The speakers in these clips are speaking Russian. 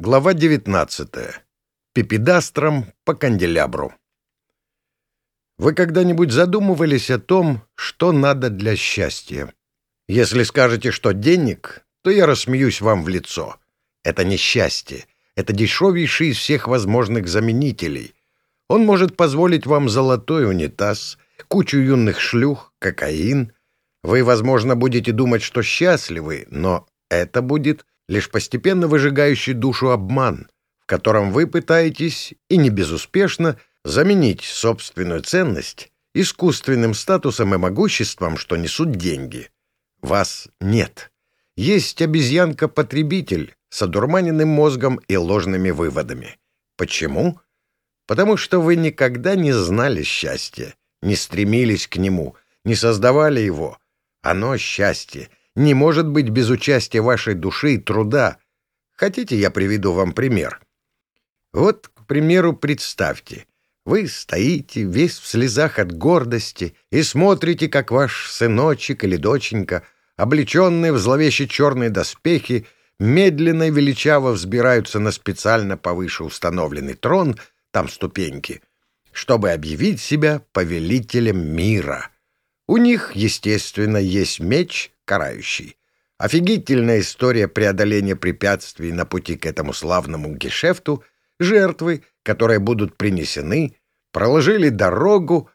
Глава 19. Пипедастром по канделябру. Вы когда-нибудь задумывались о том, что надо для счастья? Если скажете, что денег, то я рассмеюсь вам в лицо. Это не счастье. Это дешевейший из всех возможных заменителей. Он может позволить вам золотой унитаз, кучу юных шлюх, кокаин. Вы, возможно, будете думать, что счастливы, но это будет лишь постепенно выжигающий душу обман, в котором вы пытаетесь, и не безуспешно, заменить собственную ценность искусственным статусом и могуществом, что несут деньги. Вас нет. Есть обезьянка-потребитель с одурманенным мозгом и ложными выводами. Почему? Потому что вы никогда не знали счастья, не стремились к нему, не создавали его. Оно счастье, не может быть без участия вашей души и труда. Хотите, я приведу вам пример? Вот, к примеру, представьте, вы стоите весь в слезах от гордости и смотрите, как ваш сыночек или доченька, облеченные в зловеще черные доспехи, медленно и величаво взбираются на специально повыше установленный трон, там ступеньки, чтобы объявить себя повелителем мира. У них, естественно, есть меч, карающий. Офигительная история преодоления препятствий на пути к этому славному гешефту, жертвы, которые будут принесены, проложили дорогу.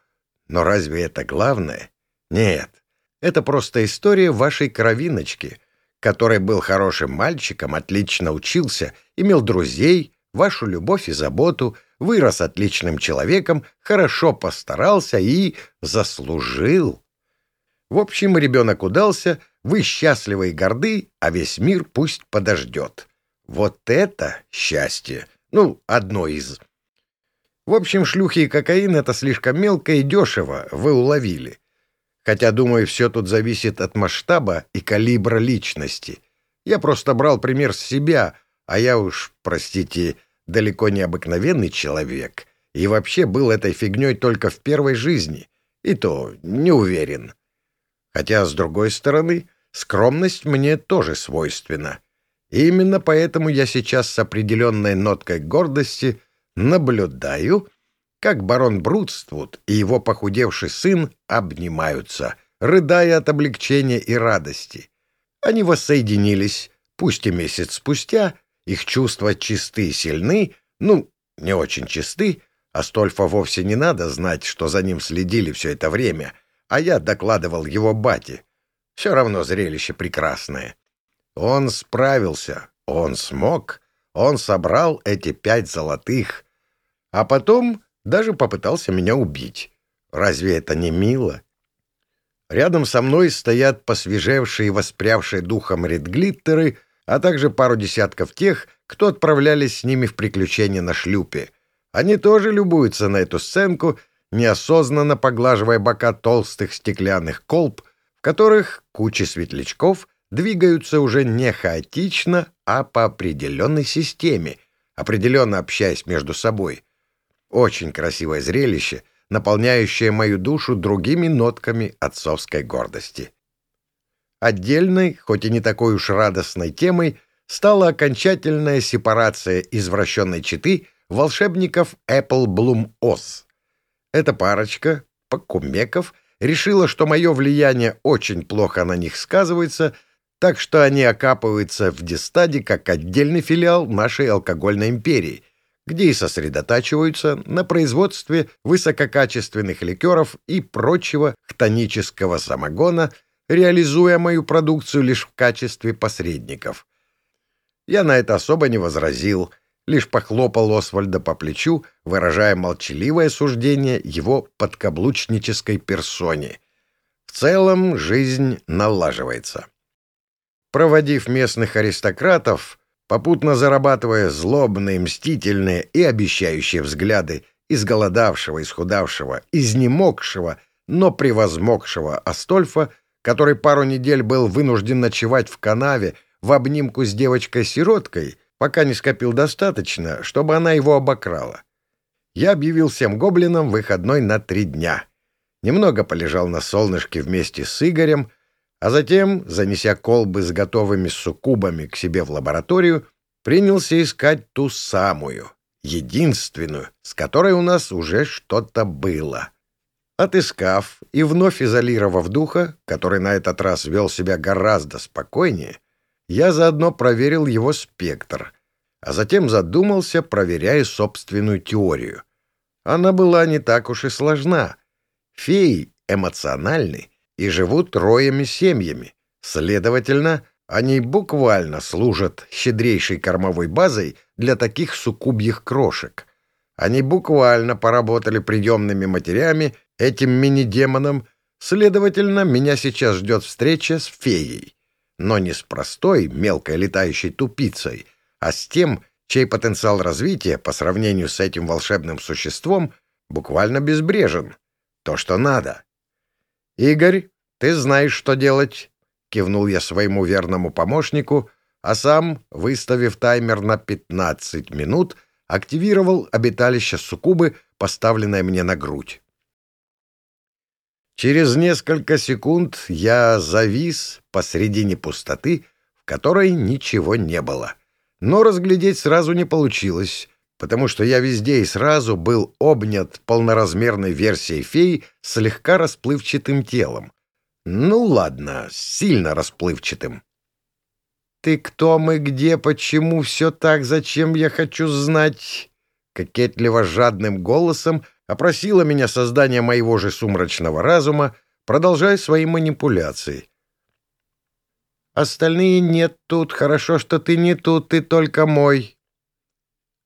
Но разве это главное? Нет, это просто история вашей кровиночки, который был хорошим мальчиком, отлично учился, имел друзей, вашу любовь и заботу, вырос отличным человеком, хорошо постарался и заслужил. В общем, ребенок удался, вы счастливы и горды, а весь мир пусть подождет. Вот это счастье! Ну, одно из. В общем, шлюхи и кокаин — это слишком мелко и дешево, вы уловили. Хотя, думаю, все тут зависит от масштаба и калибра личности. Я просто брал пример с себя, а я уж, простите, далеко не обыкновенный человек, и вообще был этой фигней только в первой жизни, и то не уверен. Хотя, с другой стороны, скромность мне тоже свойственна. И именно поэтому я сейчас с определенной ноткой гордости наблюдаю, как барон Брудствуд и его похудевший сын обнимаются, рыдая от облегчения и радости. Они воссоединились, пусть и месяц спустя, их чувства чисты и сильны, ну, не очень чисты, а Стольфа вовсе не надо знать, что за ним следили все это время — а я докладывал его бате. Все равно зрелище прекрасное. Он справился, он смог, он собрал эти пять золотых, а потом даже попытался меня убить. Разве это не мило? Рядом со мной стоят посвежевшие и воспрявшие духом редглиттеры, а также пару десятков тех, кто отправлялись с ними в приключения на шлюпе. Они тоже любуются на эту сценку — неосознанно поглаживая бока толстых стеклянных колб, в которых кучи светлячков двигаются уже не хаотично, а по определенной системе, определенно общаясь между собой. Очень красивое зрелище, наполняющее мою душу другими нотками отцовской гордости. Отдельной, хоть и не такой уж радостной темой, стала окончательная сепарация извращенной читы волшебников Apple Bloom Oz. Эта парочка, Пакумеков, решила, что мое влияние очень плохо на них сказывается, так что они окапываются в Дистаде как отдельный филиал нашей алкогольной империи, где и сосредотачиваются на производстве высококачественных ликеров и прочего хтонического самогона, реализуя мою продукцию лишь в качестве посредников. Я на это особо не возразил — лишь похлопал Освальда по плечу, выражая молчаливое суждение его подкаблучнической персоне. В целом жизнь налаживается. Проводив местных аристократов, попутно зарабатывая злобные, мстительные и обещающие взгляды изголодавшего, исхудавшего, изнемогшего, но превозмогшего Астольфа, который пару недель был вынужден ночевать в канаве в обнимку с девочкой-сироткой — пока не скопил достаточно, чтобы она его обокрала. Я объявил всем гоблинам выходной на три дня. Немного полежал на солнышке вместе с Игорем, а затем, занеся колбы с готовыми суккубами к себе в лабораторию, принялся искать ту самую, единственную, с которой у нас уже что-то было. Отыскав и вновь изолировав духа, который на этот раз вел себя гораздо спокойнее, я заодно проверил его спектр, а затем задумался, проверяя собственную теорию. Она была не так уж и сложна. Феи эмоциональны и живут роями семьями. Следовательно, они буквально служат щедрейшей кормовой базой для таких суккубьих крошек. Они буквально поработали приемными матерями этим мини-демоном, следовательно, меня сейчас ждет встреча с феей. Но не с простой мелкой летающей тупицей, а с тем, чей потенциал развития по сравнению с этим волшебным существом буквально безбрежен. То, что надо. «Игорь, ты знаешь, что делать», — кивнул я своему верному помощнику, а сам, выставив таймер на 15 минут, активировал обиталище суккубы, поставленное мне на грудь. Через несколько секунд я завис посредине пустоты, в которой ничего не было. Но разглядеть сразу не получилось, потому что я везде и сразу был обнят полноразмерной версией феи слегка расплывчатым телом. Ну ладно, сильно расплывчатым. «Ты кто мы, где, почему, все так, зачем я хочу знать?» Кокетливо жадным голосом опросила меня создание моего же сумрачного разума, продолжая свои манипуляции. «Остальные нет тут, хорошо, что ты не тут, ты только мой».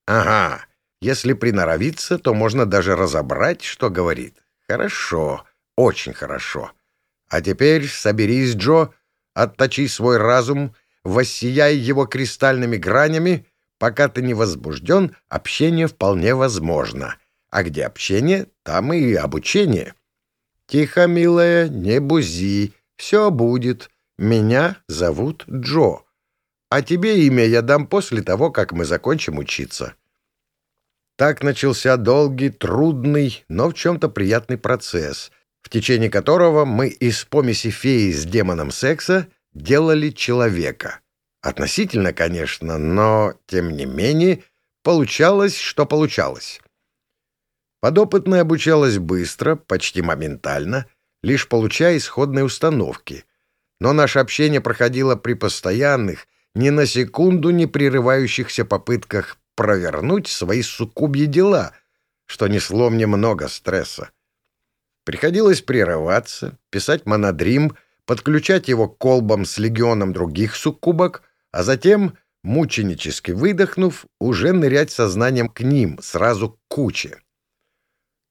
«Ага, если приноровиться, то можно даже разобрать, что говорит. Хорошо, очень хорошо. А теперь соберись, Джо, отточи свой разум, воссияй его кристальными гранями, пока ты не возбужден, общение вполне возможно». А где общение, там и обучение. Тихо, милая, не бузи, все будет. Меня зовут Джо. А тебе имя я дам после того, как мы закончим учиться. Так начался долгий, трудный, но в чем-то приятный процесс, в течение которого мы из помеси феи с демоном секса делали человека. Относительно, конечно, но, тем не менее, получалось, что получалось. Подопытная обучалась быстро, почти моментально, лишь получая исходные установки. Но наше общение проходило при постоянных, ни на секунду не прерывающихся попытках провернуть свои суккубьи дела, что несло мне много стресса. Приходилось прерываться, писать монодрим, подключать его к колбам с легионом других суккубок, а затем, мученически выдохнув, уже нырять сознанием к ним, сразу к куче.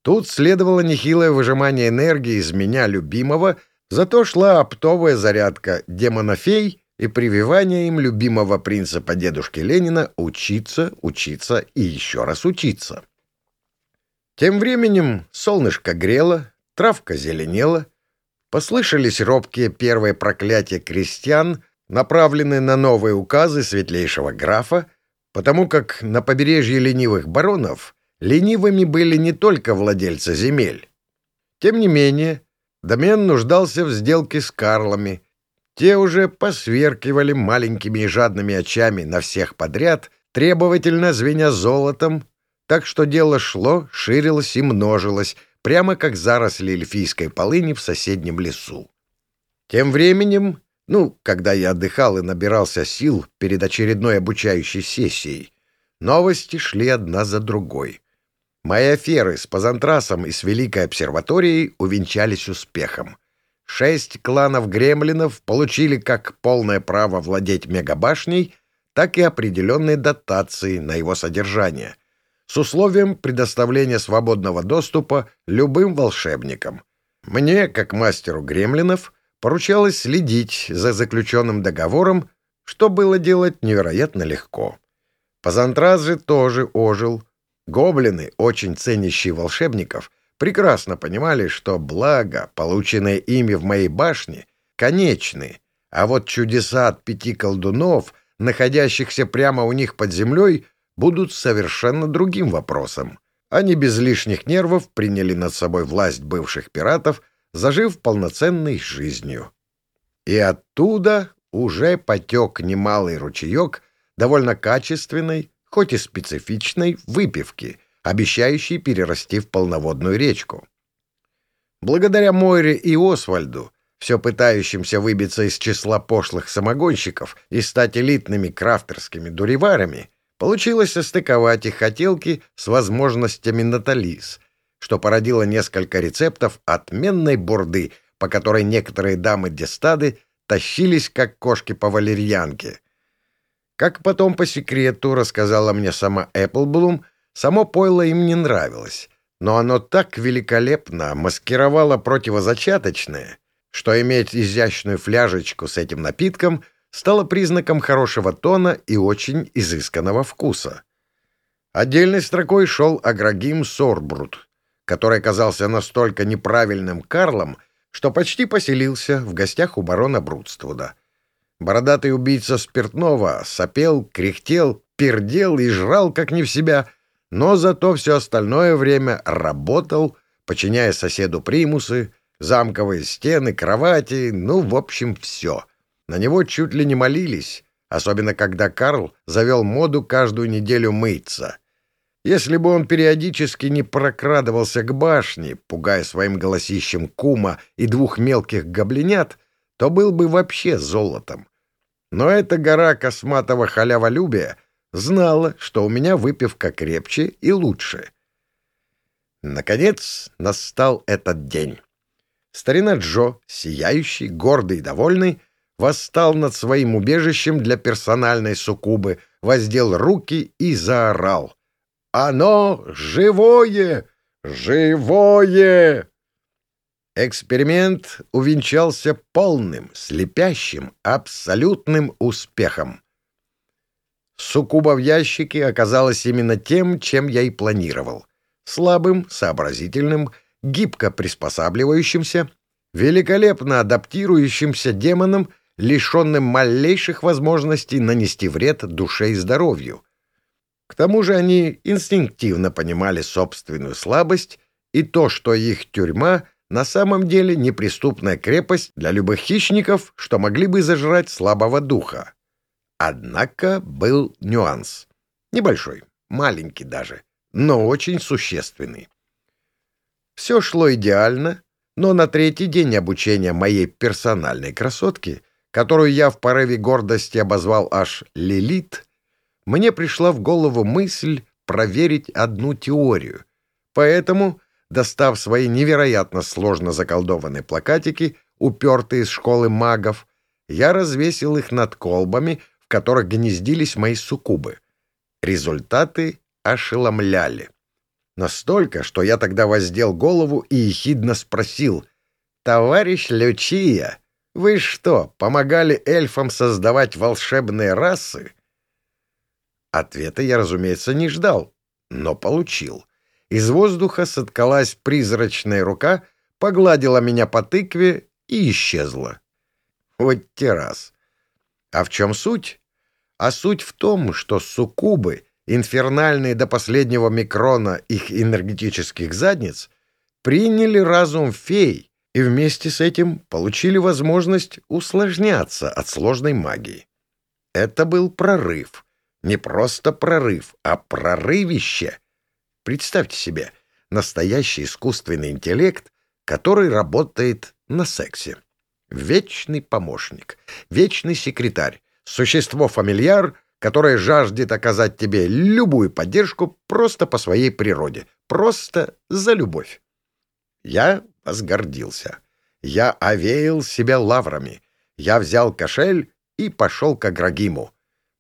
Тут следовало нехилое выжимание энергии из меня любимого, зато шла оптовая зарядка демонофей и прививание им любимого принципа дедушки Ленина «учиться, учиться и еще раз учиться». Тем временем солнышко грело, травка зеленела, послышались робкие первые проклятия крестьян, направленные на новые указы светлейшего графа, потому как на побережье ленивых баронов ленивыми были не только владельцы земель. Тем не менее, домен нуждался в сделке с Карлами. Те уже посверкивали маленькими и жадными очами на всех подряд, требовательно звеня золотом, так что дело шло, ширилось и множилось, прямо как заросли эльфийской полыни в соседнем лесу. Тем временем, ну, когда я отдыхал и набирался сил перед очередной обучающей сессией, новости шли одна за другой. Мои аферы с Пазантрасом и с Великой обсерваторией увенчались успехом. Шесть кланов гремлинов получили как полное право владеть мегабашней, так и определенные дотации на его содержание, с условием предоставления свободного доступа любым волшебникам. Мне, как мастеру гремлинов, поручалось следить за заключенным договором, что было делать невероятно легко. Пазантрас же тоже ожил, Гоблины, очень ценящие волшебников, прекрасно понимали, что благо, полученное ими в моей башне, конечны, а вот чудеса от пяти колдунов, находящихся прямо у них под землей, будут совершенно другим вопросом. Они без лишних нервов приняли над собой власть бывших пиратов, зажив полноценной жизнью. И оттуда уже потек немалый ручеек, довольно качественной, хоть и специфичной, выпивки, обещающей перерасти в полноводную речку. Благодаря Мойре и Освальду, все пытающимся выбиться из числа пошлых самогонщиков и стать элитными крафтерскими дуреварами, получилось состыковать их хотелки с возможностями Наталис, что породило несколько рецептов отменной бурды, по которой некоторые дамы Дестады тащились, как кошки по валерьянке. Как потом по секрету рассказала мне сама Эпплблум, само пойло им не нравилось, но оно так великолепно маскировало противозачаточное, что иметь изящную фляжечку с этим напитком стало признаком хорошего тона и очень изысканного вкуса. Отдельной строкой шел Аграгим Сорбрут, который оказался настолько неправильным Карлом, что почти поселился в гостях у барона Брудствуда. Бородатый убийца спиртного сопел, кряхтел, пердел и жрал как не в себя, но зато все остальное время работал, подчиняя соседу примусы, замковые стены, кровати, ну, в общем, все. На него чуть ли не молились, особенно когда Карл завел моду каждую неделю мыться — если бы он периодически не прокрадывался к башне, пугая своим голосищем кума и двух мелких гоблинят, то был бы вообще золотом. Но эта гора косматого халяволюбия знала, что у меня выпивка крепче и лучше. Наконец настал этот день. Старина Джо, сияющий, гордый и довольный, восстал над своим убежищем для персональной суккубы, воздел руки и заорал. Оно живое! Живое!» Эксперимент увенчался полным, слепящим, абсолютным успехом. Суккуба в ящике оказалась именно тем, чем я и планировал. Слабым, сообразительным, гибко приспосабливающимся, великолепно адаптирующимся демоном, лишенным малейших возможностей нанести вред душе и здоровью. К тому же они инстинктивно понимали собственную слабость и то, что их тюрьма на самом деле неприступная крепость для любых хищников, что могли бы зажрать слабого духа. Однако был нюанс. Небольшой, маленький даже, но очень существенный. Все шло идеально, но на третий день обучения моей персональной красотки, которую я в порыве гордости обозвал аж «Лилит», мне пришла в голову мысль проверить одну теорию. Поэтому, достав свои невероятно сложно заколдованные плакатики, упертые из школы магов, я развесил их над колбами, в которых гнездились мои суккубы. Результаты ошеломляли. Настолько, что я тогда воздел голову и ехидно спросил, «Товарищ Лючия, вы что, помогали эльфам создавать волшебные расы?» Ответа я, разумеется, не ждал, но получил. Из воздуха соткалась призрачная рука, погладила меня по тыкве и исчезла. Вот террас. А в чем суть? А суть в том, что суккубы, инфернальные до последнего микрона их энергетических задниц, приняли разум фей и вместе с этим получили возможность усложняться от сложной магии. Это был прорыв — не просто прорыв, а прорывище. Представьте себе, настоящий искусственный интеллект, который работает на сексе. Вечный помощник, вечный секретарь, существо-фамильяр, которое жаждет оказать тебе любую поддержку просто по своей природе, просто за любовь. Я возгордился. Я овеял себя лаврами. Я взял кошель и пошел к Аграгиму.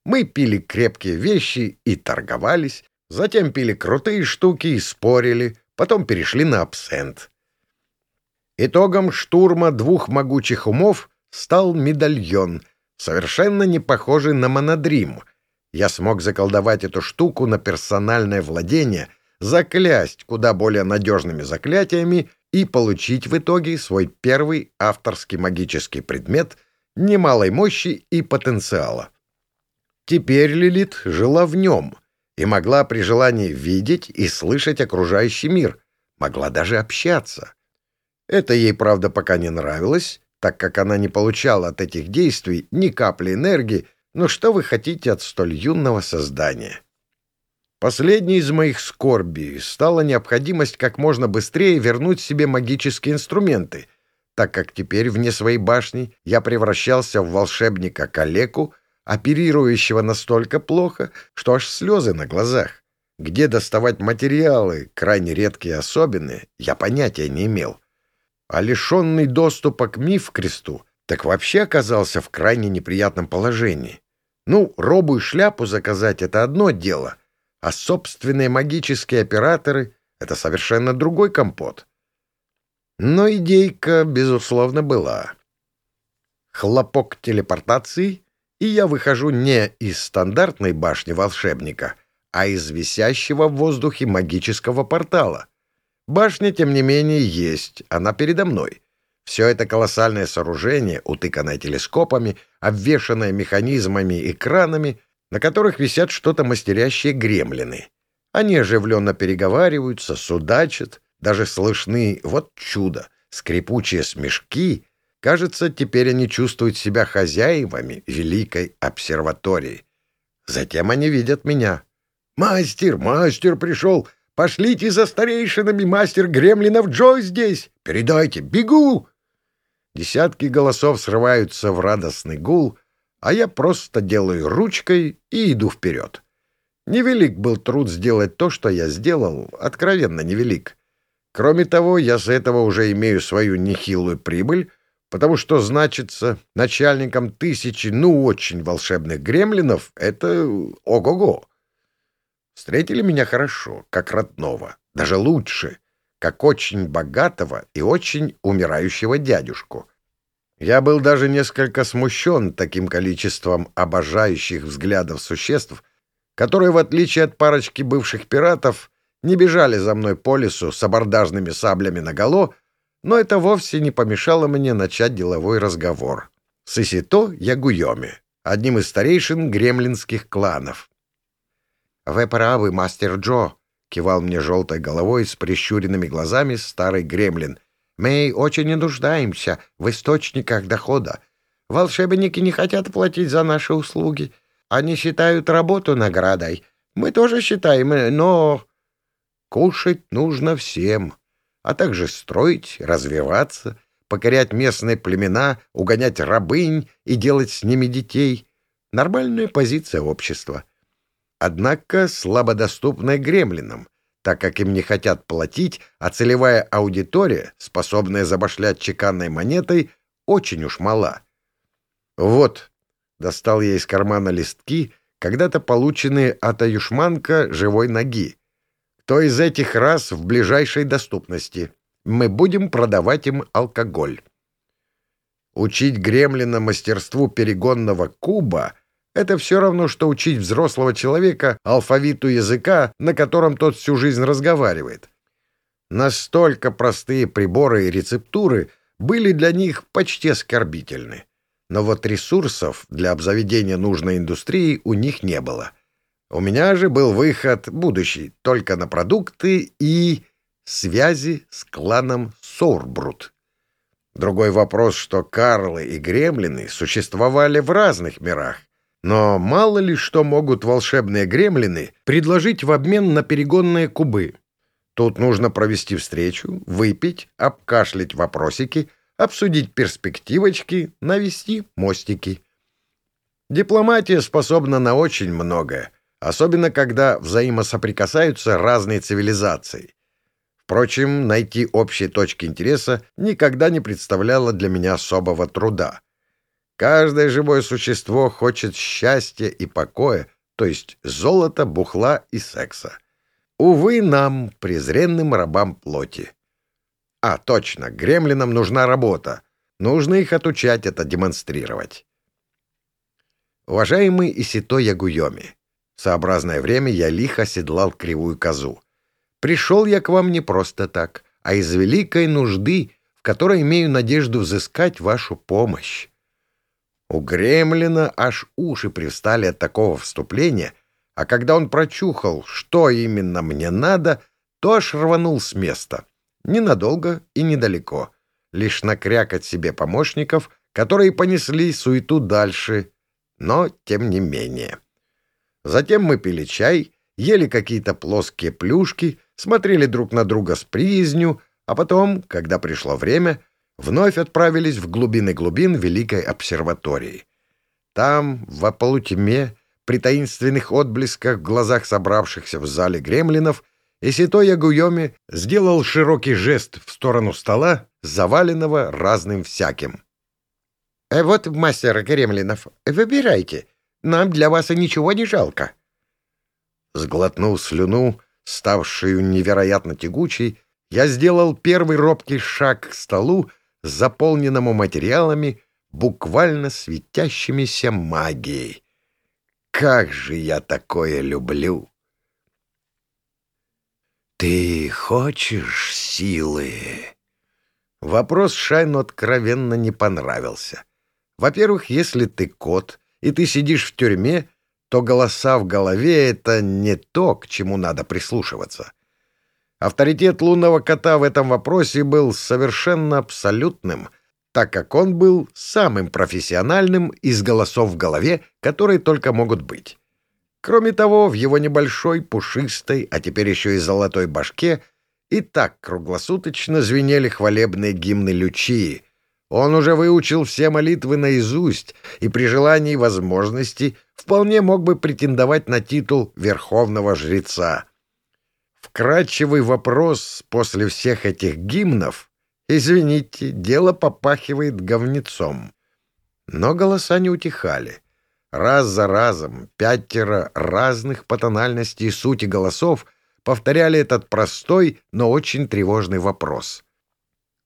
Мы пили крепкие вещи и торговались, затем пили крутые штуки и спорили, потом перешли на абсент. Итогом штурма двух могучих умов стал медальон, совершенно не похожий на монодрим. Я смог заколдовать эту штуку на персональное владение, заклясть куда более надежными заклятиями и получить в итоге свой первый авторский магический предмет немалой мощи и потенциала. Теперь Лилит жила в нем и могла при желании видеть и слышать окружающий мир, могла даже общаться. Это ей, правда, пока не нравилось, так как она не получала от этих действий ни капли энергии, Ну что вы хотите от столь юного создания? Последней из моих скорбей стала необходимость как можно быстрее вернуть себе магические инструменты, так как теперь вне своей башни я превращался в волшебника-калеку, оперирующего настолько плохо, что аж слезы на глазах. Где доставать материалы, крайне редкие особенные, я понятия не имел. А лишенный доступа к миф-кресту, так вообще оказался в крайне неприятном положении. Ну, робу и шляпу заказать — это одно дело, а собственные магические операторы — это совершенно другой компот. Но идейка, безусловно, была. Хлопок телепортации, и я выхожу не из стандартной башни волшебника — а из висящего в воздухе магического портала. Башня, тем не менее, есть, она передо мной. Все это колоссальное сооружение, утыканное телескопами, обвешанное механизмами и кранами, на которых висят что-то мастерящие гремлины. Они оживленно переговариваются, судачат, даже слышны, вот чудо, скрипучие смешки. Кажется, теперь они чувствуют себя хозяевами великой обсерватории. Затем они видят меня. «Мастер, мастер пришел! Пошлите за старейшинами, мастер Гремлинов Джо здесь! Передайте, бегу!» Десятки голосов срываются в радостный гул, а я просто делаю ручкой и иду вперед. Невелик был труд сделать то, что я сделал, откровенно невелик. Кроме того, я с этого уже имею свою нехилую прибыль, потому что значится начальником тысячи, ну, очень волшебных гремлинов — это ого-го. Встретили меня хорошо, как родного, даже лучше, как очень богатого и очень умирающего дядюшку. Я был даже несколько смущен таким количеством обожающих взглядов существ, которые, в отличие от парочки бывших пиратов, не бежали за мной по лесу с абордажными саблями наголо, но это вовсе не помешало мне начать деловой разговор. С Исито Ягуйоми, одним из старейшин гремлинских кланов. «Вы правы, мастер Джо», — кивал мне желтой головой с прищуренными глазами старый гремлин. «Мы очень не нуждаемся в источниках дохода. Волшебники не хотят платить за наши услуги. Они считают работу наградой. Мы тоже считаем, но...» «Кушать нужно всем, а также строить, развиваться» покорять местные племена, угонять рабынь и делать с ними детей. Нормальная позиция общества однако слабодоступная гремлинам, так как им не хотят платить, а целевая аудитория, способная забашлять чеканной монетой, очень уж мала. Вот, достал я из кармана листки, когда-то полученные от Аюшманка живой ноги. Кто из этих раз в ближайшей доступности? Мы будем продавать им алкоголь. Учить гремлина мастерству перегонного куба — это все равно, что учить взрослого человека алфавиту языка, на котором тот всю жизнь разговаривает. Настолько простые приборы и рецептуры были для них почти оскорбительны. Но вот ресурсов для обзаведения нужной индустрии у них не было. У меня же был выход будущий только на продукты и связи с кланом Сорбрут. Другой вопрос, что Карлы и Гремлины существовали в разных мирах, но мало ли что могут волшебные гремлины предложить в обмен на перегонные кубы. Тут нужно провести встречу, выпить, обкашлять вопросики, обсудить перспективочки, навести мостики. Дипломатия способна на очень многое, особенно когда взаимосоприкасаются разные цивилизации. Впрочем, найти общие точки интереса никогда не представляло для меня особого труда. Каждое живое существо хочет счастья и покоя, то есть золота, бухла и секса. Увы, нам, презренным рабам плоти. А, точно, гремлинам нужна работа. Нужно их отучать это демонстрировать. Уважаемый Исито Ягуйоми, сообразное время я лихо седлал кривую козу. Пришел я к вам не просто так, а из великой нужды, в которой имею надежду взыскать вашу помощь. У Гремлина аж уши привстали от такого вступления, а когда он прочухал, что именно мне надо, то аж рванул с места. Ненадолго и недалеко. Лишь накрякать себе помощников, которые понесли суету дальше. но тем не менее. Затем мы пили чай, ели какие-то плоские плюшки, смотрели друг на друга с приязнью, а потом, когда пришло время, вновь отправились в глубины глубин Великой обсерватории. Там, в полутьме, при таинственных отблесках в глазах собравшихся в зале гремлинов, Исито Ягуйоми сделал широкий жест в сторону стола, заваленного разным всяким. «Э, «Вот, мастер гремлинов, выбирайте. Нам для вас и ничего не жалко». Сглотнув слюну, ставшую невероятно тягучей, я сделал первый робкий шаг к столу, заполненному материалами, буквально светящимися магией. Как же я такое люблю! «Ты хочешь силы?» Вопрос Шайну откровенно не понравился. Во-первых, если ты кот, и ты сидишь в тюрьме, то голоса в голове — это не то, к чему надо прислушиваться. Авторитет лунного кота в этом вопросе был совершенно абсолютным, так как он был самым профессиональным из голосов в голове, которые только могут быть. Кроме того, в его небольшой, пушистой, а теперь еще и золотой башке и так круглосуточно звенели хвалебные гимны Лючии. Он уже выучил все молитвы наизусть и при желании и возможности вполне мог бы претендовать на титул верховного жреца. Вкрадчивый вопрос после всех этих гимнов, извините, дело попахивает говнецом. Но голоса не утихали. Раз за разом пятеро разных по тональности и сути голосов повторяли этот простой, но очень тревожный вопрос.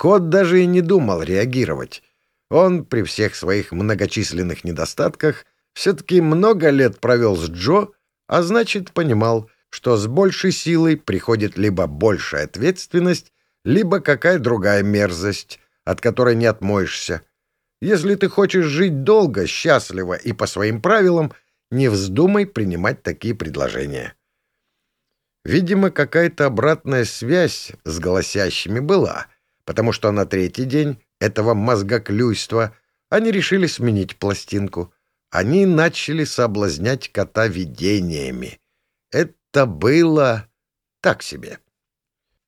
Кот даже и не думал реагировать. Он, при всех своих многочисленных недостатках, все-таки много лет провел с Джо, а значит, понимал, что с большей силой приходит либо большая ответственность, либо какая другая мерзость, от которой не отмоешься. Если ты хочешь жить долго, счастливо и по своим правилам, не вздумай принимать такие предложения. Видимо, какая-то обратная связь с голосящими была, потому что на третий день этого мозгоклюйства они решили сменить пластинку. Они начали соблазнять кота видениями. Это было так себе.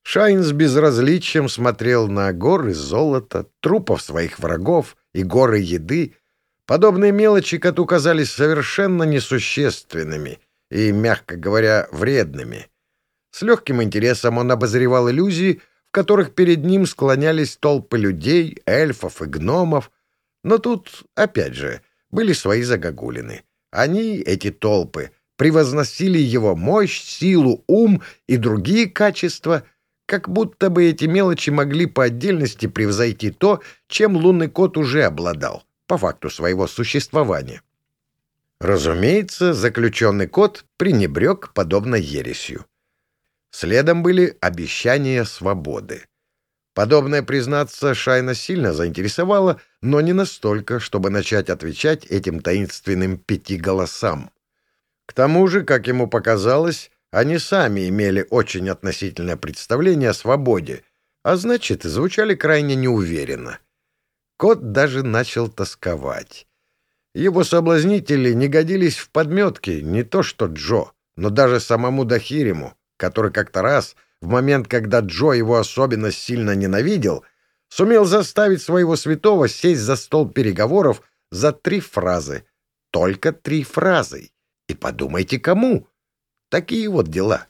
Шайн с безразличием смотрел на горы золота, трупов своих врагов и горы еды. Подобные мелочи коту казались совершенно несущественными и, мягко говоря, вредными. С легким интересом он обозревал иллюзии, которых перед ним склонялись толпы людей, эльфов и гномов. Но тут, опять же, были свои загогулины. Они, эти толпы, превозносили его мощь, силу, ум и другие качества — как будто бы эти мелочи могли по отдельности превзойти то, чем лунный кот уже обладал, по факту своего существования. Разумеется, заключенный кот пренебрег подобной ересью. Следом были обещания свободы. Подобное, признаться, Шайна сильно заинтересовало, но не настолько, чтобы начать отвечать этим таинственным пяти голосам. К тому же, как ему показалось, они сами имели очень относительное представление о свободе, а значит, звучали крайне неуверенно. Кот даже начал тосковать. Его соблазнители не годились в подметки не то что Джо, но даже самому Дахириму, который как-то раз, в момент, когда Джо его особенно сильно ненавидел, сумел заставить своего святого сесть за стол переговоров за три фразы. Только три фразы. И подумайте, кому? Такие вот дела.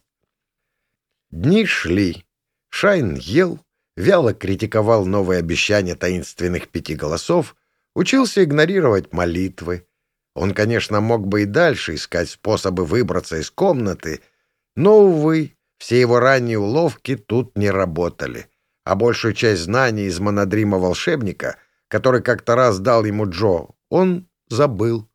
Дни шли. Шайн ел, вяло критиковал новые обещания таинственных пяти голосов, учился игнорировать молитвы. Он, конечно, мог бы и дальше искать способы выбраться из комнаты, но, увы, все его ранние уловки тут не работали, а большую часть знаний из монодрима волшебника, который как-то раз дал ему Джо, он забыл.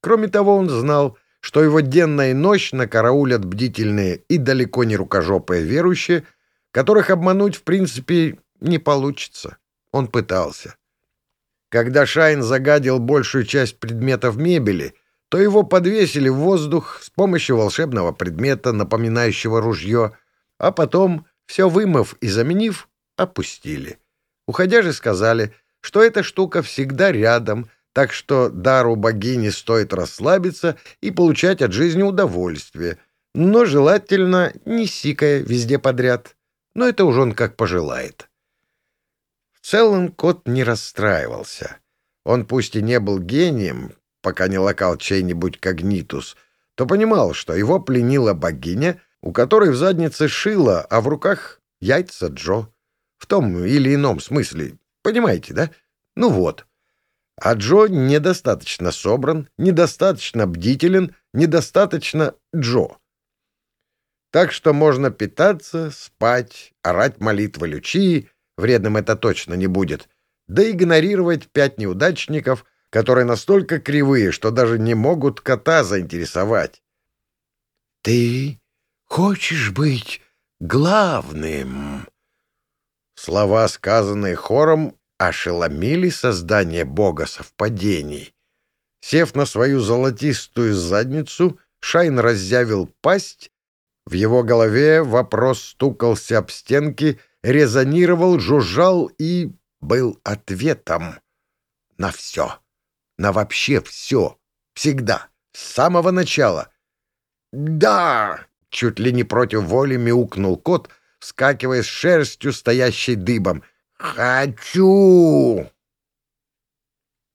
Кроме того, он знал, что его денно и ночь накараулят бдительные и далеко не рукожопые верующие, которых обмануть, в принципе, не получится. Он пытался. Когда Шайн загадил большую часть предметов мебели, то его подвесили в воздух с помощью волшебного предмета, напоминающего ружье, а потом, все вымыв и заменив, опустили. Уходя же сказали, что эта штука всегда рядом, так что дару богини стоит расслабиться и получать от жизни удовольствие, но желательно не сикая везде подряд. Но это уж он как пожелает. В целом кот не расстраивался. Он пусть и не был гением, пока не локал чей-нибудь когнитус, то понимал, что его пленила богиня, у которой в заднице шило, а в руках яйца Джо. В том или ином смысле. Понимаете, да? Ну вот. А Джо недостаточно собран, недостаточно бдителен, недостаточно Джо. Так что можно питаться, спать, орать молитвы Лючии, вредным это точно не будет, да игнорировать пять неудачников, которые настолько кривые, что даже не могут кота заинтересовать. «Ты хочешь быть главным?» Слова, сказанные хором, ошеломили создание бога совпадений. Сев на свою золотистую задницу, Шайн разъявил пасть. В его голове вопрос стукался об стенки, резонировал, жужжал и был ответом на все, на вообще все, всегда, с самого начала. «Да!» — чуть ли не против воли мяукнул кот, вскакивая с шерстью, стоящей дыбом — «Хочу!»